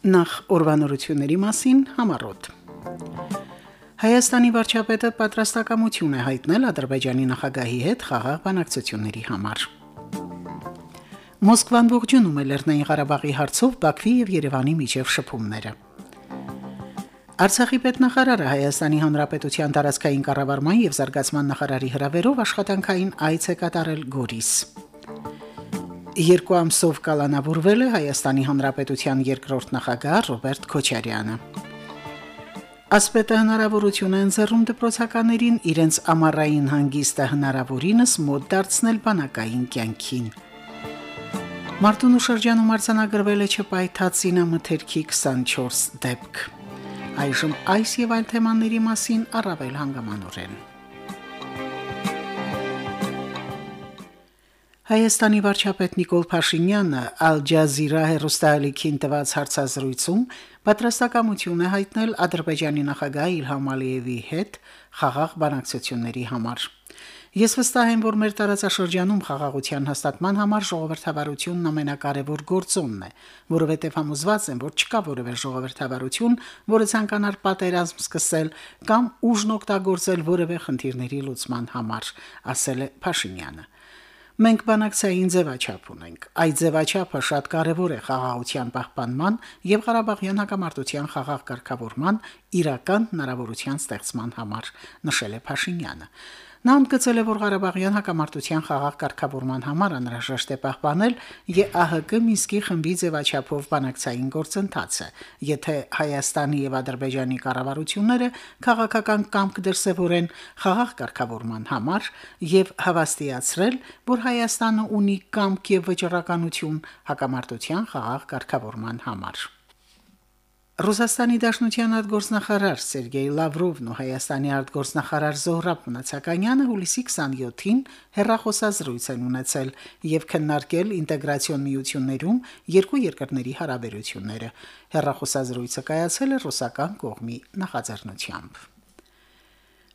Նախ օրվանորությունների մասին համառոտ։ Հայաստանի վարչապետը պատրաստակամություն է հայտնել Ադրբեջանի նախագահի հետ խաղաղ բանակցությունների համար։ Մոսկվան ողջունում է Լեռնային Ղարաբաղի հարցով Բաքվի եւ Երևանի միջև շփումները։ Արցախի պետնախարարը Հայաստանի Հանրապետության տարածքային կառավարման եւ զարգացման նախարարի հրավերով աշխատանքային այց է կատարել Գորիս։ Երկու ամսով կալանավորվել է Հայաստանի Հանրապետության երկրորդ նախագահ Ռոբերտ Քոչարյանը։ Ասպետը հնարավորություն է ընձեռում դպրոցականներին իրենց ամառային հանգիստը հնարավորինս մոտ դարձնել բանակային կյանքին։ Մարտունու շրջանում արձանագրվել է չպայթած ինամթերքի 24 դեպք։ Այժմ այս եւ այլ թեմաների մասին առավել հանգամանորեն։ Հայաստանի վարչապետ Նիկոլ Փաշինյանը Al Jazeera հեռուստաալիքին տված հարցազրույցում պատրաստակամություն է հայտնել Ադրբեջանի նախագահ Իլհամ Ալիևի հետ խաղաղ բանակցությունների համար։ Ես վստահ եմ, որ մեր տարածաշրջանում խաղաղության հաստատման համար ժողովրդավարությունն ամենակարևոր գործոնն է, որովհետև համոզված եմ, որ չկա որևէ ժողովրդավարություն, որը ցանկանար պատերազմ սկսել կամ ուժն օգտագործել որևէ խնդիրների լուծման համար, ասել է Փաշինյանը։ Մենք բանակցային ձևաչափ ունենք։ Այդ ձևաչափը շատ կարևոր է խաղաղության պահպանման եւ Ղարաբաղյան հակամարտության խաղաղ կարգավորման իրական հնարավորության ստեղծման համար, նշել է Փաշինյանը։ Նա ընդգծել է, որ Ղարաբաղյան հակամարտության խաղաղ կարգավորման համար անհրաժեշտ է պահպանել ԵԱՀԿ Մինսկի խմբի ձևաչափով բանակցային գործընթացը, եթե Հայաստանի եւ Ադրբեջանի կառավարությունները քաղաքական կամք դրսևորեն խաղաղ կարգավորման համար եւ հավաստիացրել, որ Հայաստանը ունի կամք եւ վճռականություն հակամարտության խաղաղ կարգավորման համար։ Ռուսաստանի Դաշնության արտգործնախարար Սերգեյ Լավրովն ու Հայաստանի արտգործնախարար Զոհրաբ Մնացականյանը հուլիսի 27-ին հերրախոսազրույց են ունեցել եւ քննարկել ինտեգրացիոն միություններում երկու երկրների հարաբերությունները։ Հերրախոսազրույցը կայացել է ռուսական կողմի նախաձեռնությամբ։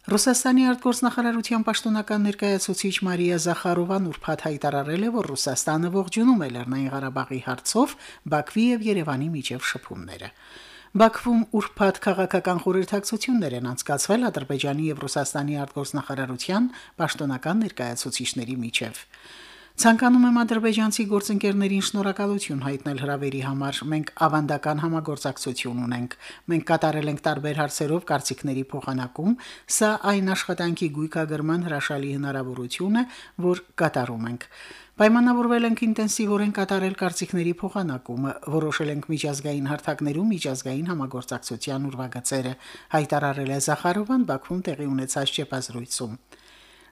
Ռուսաստանի արտգործնախարարության պաշտոնական ներկայացուցիչ Մարիա Զախարովան ուրբաթ հայտարարել է, որ Ռուսաստանը ողջունում է Լեռնային Ղարաբաղի հարցով Բաքվի եւ Երևանի միջև շփումները։ Բաքվում ուրբաթ քաղաքական խորհրդակցություններ են անցկացվել Ադրբեջանի եւ Ռուսաստանի արտգործնախարարության պաշտոնական ներկայացուցիչների միջև։ Ցանկանում եմ ադրբեջանցի գործընկերներին շնորհակալություն հայտնել հրավերի համար։ Մենք ավանդական համագործակցություն ունենք։ Մենք կատարել ենք տարբեր հարցերով կարծիքների փոխանակում, սա այն աշխատանքի գույքագրման հրաշալի հնարավորություն է, որ կատարում ենք։ Պայմանավորվել ենք ինտենսիվորեն կատարել կարծիքների փոխանակումը, որոշել ենք միջազգային հարթակներում միջազգային համագործակցության ուրվագծերը, հայտարարել է Զախարովան Բաքվում տեղի ունեցած ճեպազրույցում։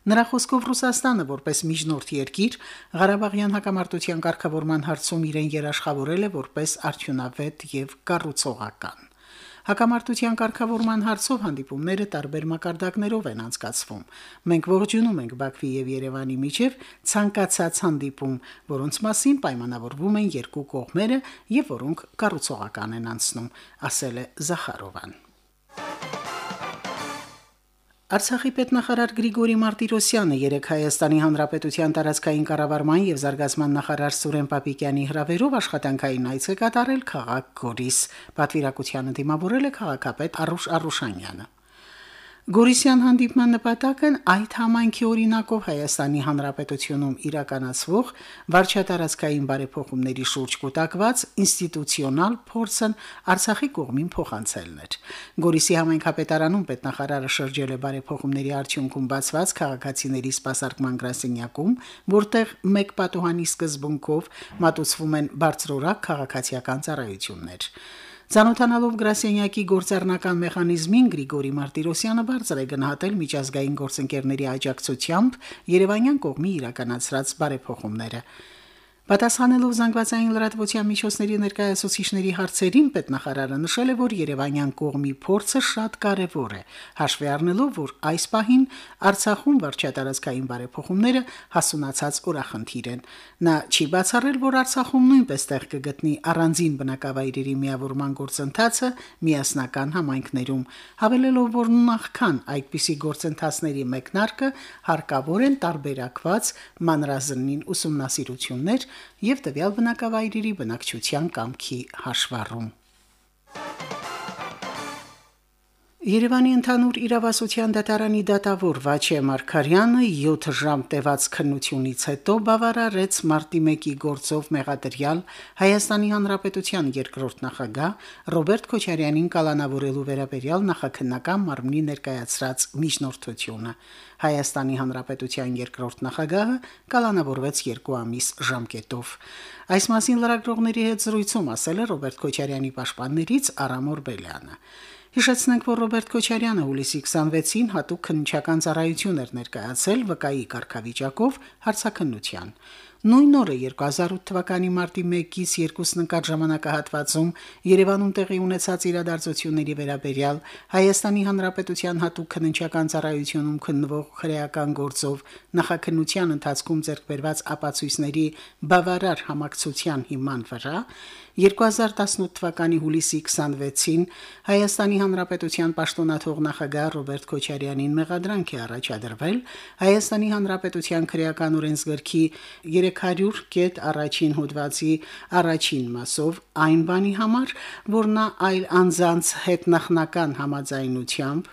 Նրա խոսքով Ռուսաստանը որպես միջնորդ երկիր Ղարաբաղյան հակամարտության կարգավորման հարցում իրեն երաշխավորել է որպես արդյունավետ եւ կառուցողական։ Հակամարտության կարգավորման հարցով հանդիպումները տարբեր մակարդակներով են անցկացվում։ Մենք ողջունում ենք Բաքվի եւ Երևանի միջև ցանկացած հանդիպում, որոնց մասին պայմանավորվում են երկու կողմերը եւ որոնք կառուցողական են անցնում, ասել է Զախարովան։ Արցախի պետնախարար Գրիգորի Մարտիրոսյանը երեք Հայաստանի Հանրապետության տարածքային կառավարման եւ զարգացման նախարար Սուրեն Պապիկյանի հրավերով աշխատանքային այց է կատարել քաղաք Գորիս։ Պատվիրակությանը դիմավորել է քաղաքապետ Արուշ Արուշանյանը։ Գորիսյան հանդիպման նպատակն այդ համայնքի օրինակով Հայաստանի Հանրապետությունում իրականացվող վարչատարածքային բարեփոխումների շուրջ կൂട്ടակված ինստիտուցիոնալ փորձն Արցախի կողմին փոխանցելն էր։ Գորիսի համայնքապետարանում պետնախարարը շրջել է բարեփոխումների արդյունքում բացված քաղաքացիների սպասարկման գրասենյակում, որտեղ մեկ պատոհանի սկզբունքով մատուցվում են բարձրորակ քաղաքացիական ծառայություններ։ Ցանոթանալով գրասենյակի գործառնական մեխանիզմին Գրիգորի Մարտիրոսյանը բարձր է գնահատել միջազգային գործընկերների աջակցությամբ Երևանյան կողմի իրականացրած բարեփոխումները։ Պատասխանելով զանգվածային լրատվության միջոցների ներկայացուցիչների հարցերին պետնախարարը նշել է, որ Երևանյան կողմի փորձը շատ կարևոր է, հաշվի առնելով, որ այս պահին Արցախում վարչատարածքային բարեփոխումները հասունացած օրախնդիր են։ Նա չի բացառել, որ Արցախում նույնպես տեղ կգտնի առանձին բնակավայրերի միավորման գործընթացը միասնական համայնքներում, հավելելով, որ նախքան այդպիսի գործընթացների մեկնարկը հարկավոր են տարբերակված մանրազնին ուսումնասիրություններ եւ տվյալ բնակավայրերի բնակչության կամքի հաշվառում։ Երևանի ընդհանուր իրավասության դատարանի դատավոր Վաչե Մարկարյանը 7 ժամ տևած քննությունից հետո բավարարեց մարտի 1-ի գործով մեղադրյալ Հայաստանի Հանրապետության երկրորդ նախագահ Ռոբերտ Քոչարյանին կալանավորելու վերաբերյալ նախաքննական մարմնի ներկայացրած միջնորդությունը։ Հայաստանի Հանրապետության երկրորդ նախագահը կալանավորվեց 2 ամիս ժամկետով։ Այս մասին լրագրողների հետ զրույցում ասել է Ռոբերտ Քոչարյանի պաշտպաններից Արամ Օրբելյանը։ Հիշեցնենք, որ Ռոբերտ Քոչարյանը հուլիսի 26-ին հատուկ քննչական ծառայություն էր ներկայացել վկայի կարգավիճակով հարցաքննության։ Նույն օրը 2008 թվականի մարտի 1-ից 2 նկատ ժամանակահատվածում Երևանում տեղի ունեցած իրադարձությունների վերաբերյալ Հայաստանի Հանրապետության հատուկ քննչական ծառայությունում քննվող քրեական գործով նախաքննության ընթացքում ձեռքբերված ապացույցների բավարար համակցության հիման վրա 2018 թվականի հուլիսի 26-ին Հայաստանի Հանրապետության պաշտոնաթող նախագահ Ռոբերտ Քոչարյանին մեղադրանք է առաջադրվել Հայաստանի Հանրապետության քրեական օրենսգրքի 300 կետ առաջին հոդվածի առաջին մասով այն բանի համար, որ նա այլ անձանց հետ նախնական համաձայնությամբ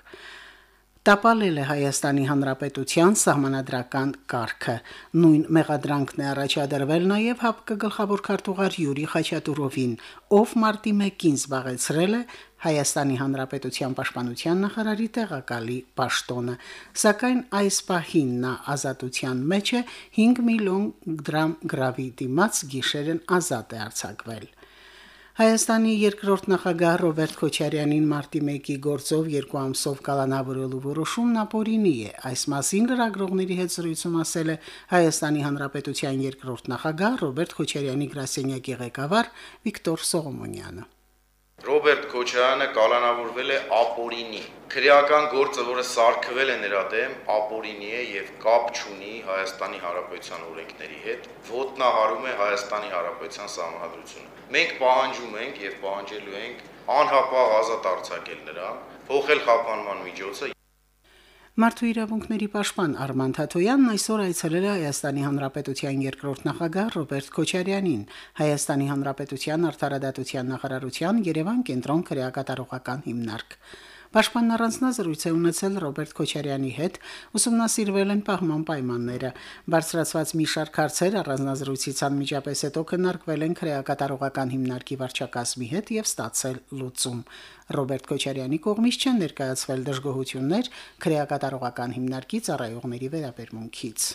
տապալել է Հայաստանի Հանրապետության սահմանադրական կարգը։ Նույն մեղադրանքն է առաջադրվել նաև ՀԱՊԿ գլխավոր քարտուղար Յուրի Խաչատուրովին, ով մարտի 1-ին զբաղեցրել է Հայաստանի Հանրապետության պաշտպանության նախարարի տեղակալի պաշտոնը, սակայն այս պահին նա ազատության մեջ է 5 միլիոն դրամ գրավի դիմաց գիշերն ազատ է արձակվել։ Հայաստանի երկրորդ նախագահ Ռոբերտ Քոչարյանին մարտի 1-ի գործով երկու ամսով կալանավորելու որոշումն ապօրինի է։ Այս մասին լրագրողների հետ զրույցում ասել է Հայաստանի Հանրապետության երկրորդ նախագահ Ռոբերտ Քոչարյանի գրասենյակի ղեկավար Վիկտոր Սողոմոնյանը։ Ռոբերտ Քոչարյանը կալանավորվել է ապօրինի։ Քրեական գործը, որը սարքվել է նրա դեմ, ապօրինի է եւ կապ չունի Հայաստանի Հանրապետության օրենքների հետ, ոտնահարում է Հայաստանի Հանրապետության սահմանադրությունը։ Մենք պահանջում ենք եւ պահանջելու ենք անհապաղ ազատ արձակել նրան, փոխել խափանման միջոցը Մարդու իրավունքների պաշտպան Արման Թաթոյանն այսօր այցելել է Հայաստանի Հանրապետության երկրորդ նախագահ Ռոբերտ Քոչարյանին, Հայաստանի Հանրապետության արդարադատության նախարարության Երևան կենտրոն քրեակատարողական հիմնարկ։ Պաշտպանն առանձնազրույց է ունեցել Ռոբերտ Քոչարյանի հետ, ուսումնասիրվել են պահման պայմանները։ Բարձրացված մի շարք հարցեր առանձնազրույցից անմիջապես հետո քննարկվել են քրեակատարողական հիմնարկի վարչակազմի հետ եւ ստացել լուծում։ Ռոբերտ Քոչարյանի կողմից չեն ներկայացվել դժգոհություններ քրեակատարողական հիմնարկի ծառայողների վերաբերմունքից։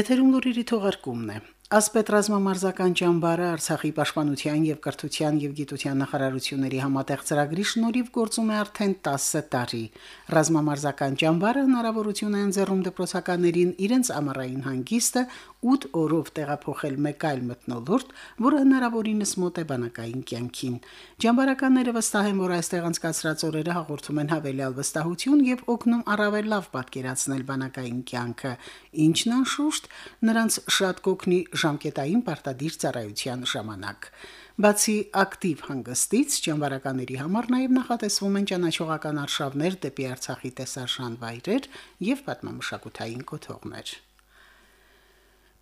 Եթերում լուրերի թողարկումն է։ Ասպետրազմամարզական ճամբարը Արցախի պաշտպանության եւ կրթության եւ գիտության նախարարությունների համատեղ ծրագրի շնորհիվ գործում է արդեն 10 տարի։ Ռազմամարզական ճամբարը հնարավորություն է ընձեռում դպրոցականներին իրենց ամառային հանգիստը 8 օրով տեղափոխել մեկ այլ մտնոլորտ, որը հնարավորինս մոտ է բանակային կյանքին։ Ճամբարականները վստահ են, որ այստեղ անցկացրած օրերը հաղորդում են հավելյալ վստահություն եւ օգնում առավել լավ պատկերացնել բանակային կյանքը, ինչն անշուշտ նրանց շատ կօգնի ժամկետային պարտադիր ծառայության ժամանակ։ Բացի ակտիվ հանգստից, ճամբարականների համար նաև նախատեսվում են ճանաչողական արշավներ դեպի Արցախի տեսարժան վայրեր եւ պատմամշակութային կոթողներ։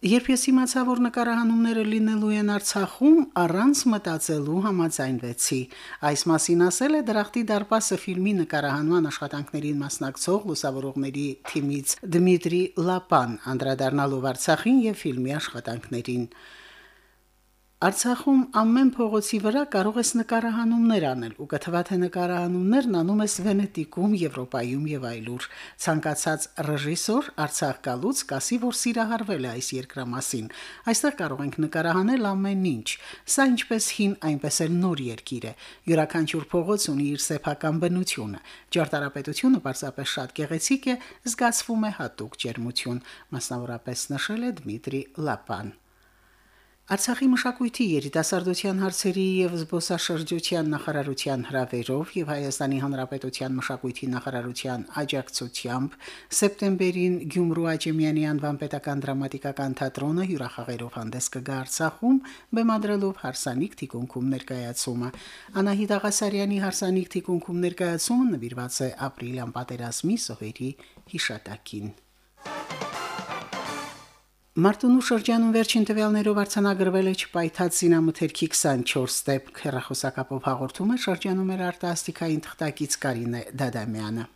Երբ ես իմացա, որ նկարահանումները լինելու են Արցախում, առանց մտածելու համաձայնվեցի։ Այս մասին ասել է Դրախտի դարպասը ֆիլմի նկարահանման աշխատանքներին մասնակցող լուսավորողների թիմից Դմիտրի Լապան, անդրադառնալով Արցախին եւ ֆիլմի աշխատանքներին։ Արցախում ամեն փողոցի վրա կարող ես նկարահանումներ անել ու կթվա թե նկարահանումներն անում ես Վենետիկում, Եվրոպայում եւ այլուր։ Ցանկացած ռեժիսոր Արցախ գալուց կասի, որ սիրահարվել է այս երկրամասին։ Այստեղ կարող ենք նկարահանել ամեն ինչ։ Սա ինչպես հին, այնպես էլ նոր երկիր է։ Յուրաքանչյուր փողոց ունի իր սեփական բնությունը։ Ճարտարապետությունը պարզապես շատ գեղեցիկ է, զգացվում է հատուկ ջերմություն, մասնավորապես նշել է Դմիտրի Լապան։ Արցախի մշակույթի երիտասարդության հարցերի եւ զբոսաշրջության նախարարության հրավերով եւ Հայաստանի Հանրապետության մշակույթի նախարարության աջակցությամբ սեպտեմբերին Գյումրու Աճեմյանի անվան պետական դրամատիկական թատրոնը հյուրախաղերով հանդես կգա Արցախում, բեմադրելով հարսանիք թիկունքում ներկայացումը։ Անահիտ Աղասարյանի հարսանիք թիկունքում ներկայացումը նվիրված է ապրիլյան պատերազմի սովերի հիշատակին։ Մարտունու շրջանում վերջին տվյալներով արձանագրվել է չպայթած զինամթերքի 24 ստեպ հերախոսակապով հաղորդում է շրջանում էր արտասթիկային թղթակից Կարինե Դադամյանը։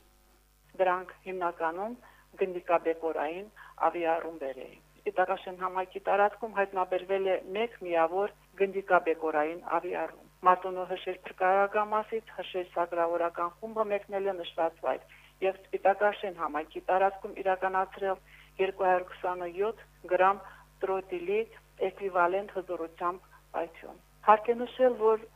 Դրանք հիմնականում գնդիկաբեկորային ավիառումբեր էին։ Իտալաշեն համայնքի տարածքում հայտնաբերվել է մեկ միավոր գնդիկաբեկորային ավիառում։ Մարտունու հշեր փրկարարագամասից հշեր սակրավորական խումբը մեկնել է նշված վայր եւ Սպիտակաշեն համայնքի տարածքում իրականացրել 227 գրամ տրոտիլի էկվիվալենտ հզորությամբ պայթյուն։ Հարկ է նշել, որ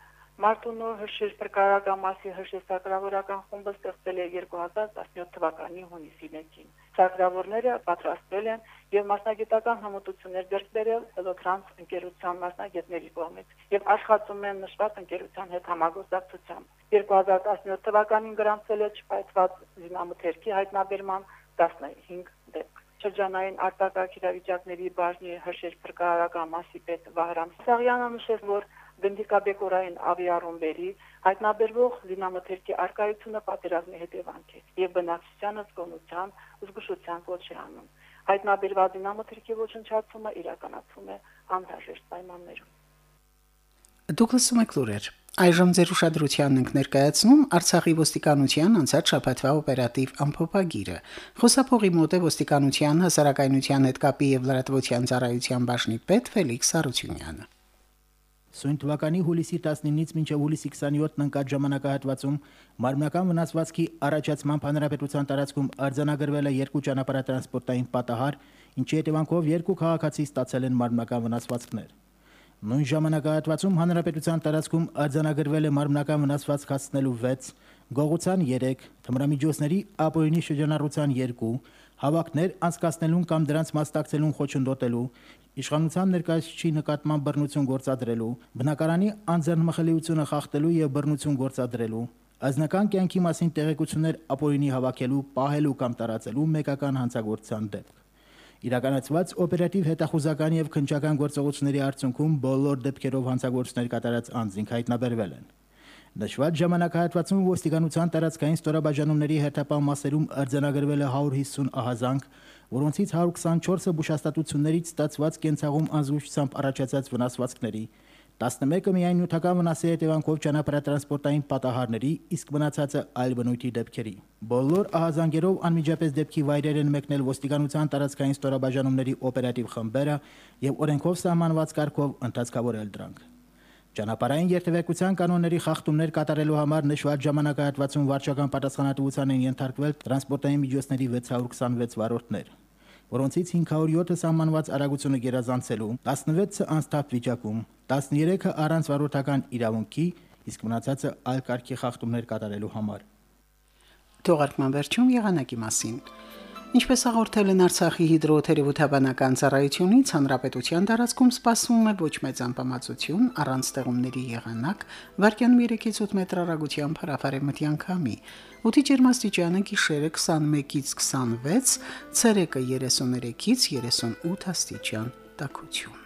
Մարտունու հրշեջ փրկարարական հրշեջակրավորական խումբը ստեղծվել է 2017 թվականի հունիսի 1-ին։ Սակրավորները պատրաստվել են եւ մասնագիտական համոտություններ ձեռք բերել Հելոթրանս ընկերության մասնագետների կողմից եւ աշխատում են նշված ընկերության հետ համագործակցությամբ։ 2017 թվականին գրանցվել է չպայթված զինամթերքի հայտնաբերման 15 դեպք շրջանային արտակարգ իրավիճակների բաժնի հրշեջ փրկարարական մասի պետ Վահրամ Սաղյանը նշեց, որ գնդիկաբեկորային ավիառումբերի հայտնաբերվող զինամթերքի արկայությունը պատերազմի հետևանք է եւ բնակչությանը զգոնության զգուշության կոչ է անում։ Հայտնաբերված զինամթերքի ոչնչացումը իրականացվում է անհրաժեշտ պայմաններում։ Դուք լսում եք լուրեր։ Այժմ ձեր ուշադրությանն ենք ներկայացնում Արցախի ոստիկանության անցած շաբաթվա օպերատիվ ամփոփագիրը։ Խոսափողի մոտ է ոստիկանության հասարակայնության հետ կապի եւ լրատվության ծառայության բաժնի պետ Ֆելիքս Արությունյանը։ Սույն թվականի հուլիսի 19-ից մինչև հուլիսի 27-ն ընկած ժամանակահատվածում մարմնական վնասվածքի առաջացման հանրապետության տարածքում արձանագրվել է երկու ճանապարհատրանսպորտային պատահար, ինչի հետևանքով երկու քաղաքացի ստացել են մարմնական վնասվածքներ։ Նույն ժամանակահատվածում հանրապետության տարածքում արձանագրվել է մարմնական վնասված հասցնելու 6, գողության 3, թմրամիջոցների ապօրինի շրջանառության 2, հավաքներ անցկացնելուն կամ դրանց մասնակցելուն խոչընդոտելու, իշխանության ներկայացուցիչի նկատմամբ բռնություն գործադրելու, բնակարանի անձեռնմխելիությունը խախտելու եւ բռնություն գործադրելու, ազնական կյանքի մասին տեղեկություններ ապօրինի հավաքելու, պահելու կամ տարածելու մեկական հանցագործության դեպք։ Իրականացված օպերատիվ հետախուզական եւ քնչական գործողությունների արդյունքում բոլոր դեպքերով հանցագործներ կատարած անձինք հայտնաբերվել են։ Նշված ժամանակահատվածում ոստիկանության տարածքային ստորաբաժանումների հետապահ մասերում արձանագրվել է 150 ահազանգ, որոնցից 124-ը բուժհաստատություններից ստացված կենցաղում անզուգությամբ առաջացած վնասվածքների, 11-ը միայն նյութական վնասի հետևանքով ճանապարհատրանսպորտային պատահարների, իսկ մնացածը այլ բնույթի դեպքերի։ Բոլոր ահազանգերով անմիջապես դեպքի վայրեր են մեկնել ոստիկանության տարածքային ստորաբաժանումների օպերատիվ խմբերը եւ օրենքով սահմանված կարգով ընդհանցկավորել դրանք։ Ճանապարհային երթևեկության կանոնների խախտումներ կատարելու համար նշված ժամանակահատվածում վարչական պատասխանատվության են ենթարկվել տրանսպորտային միջոցների 626 վարորդներ որոնցից 507-ը սահմանված արագությունը գերազանցելու, 16-ը անստապ վիճակում, 13-ը առանց վարորդական իրավունքի, իսկ մնացածը այլ կարգի խախտումներ կատարելու համար։ Թողարկման վերջում եղանակի մասին։ Ինչպես հաղորդել են Արցախի հիդրոթերապևտաբանական ծառայությունից, հանրապետության տարածքում սպասվում է ոչ մեծ անբավարարություն, առանց ստեղումների եղանակ, վարկյանում 3-ից 8 մետր հեռագությամբ հրաֆարեմտյան քամի։ Օդի ջերմաստիճանը գիշերը 21-ից 26, ցերեկը 33-ից 38 աստիճան։ Տակություն։